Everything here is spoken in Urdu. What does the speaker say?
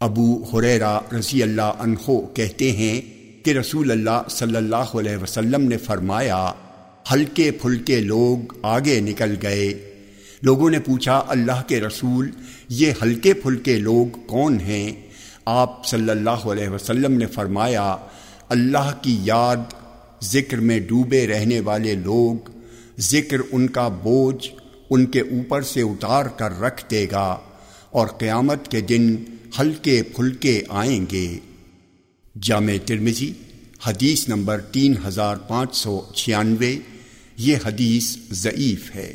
ابو حریرا رضی اللہ عنہ کہتے ہیں کہ رسول اللہ صلی اللہ علیہ وسلم نے فرمایا، ہلکے پھلکے لوگ آگے نکل گئے۔ لوگوں نے پوچھا، اللہ کے رسول، یہ ہلکے پھلکے لوگ کون ہیں؟ آپ صلی اللہ علیہ وسلم نے فرمایا، اللہ کی یاد، ذکر میں ڈوبے رہنے والے لوگ، ذکر ان کا بوجھ ان کے اوپر سے اتار کر رکھ دے گا۔ اور قیامت کے دن ہلکے پھلکے آئیں گے۔ جامع ترمزی حدیث نمبر تین ہزار پانچ سو چھیانوے، یہ حدیث ضعیف ہے۔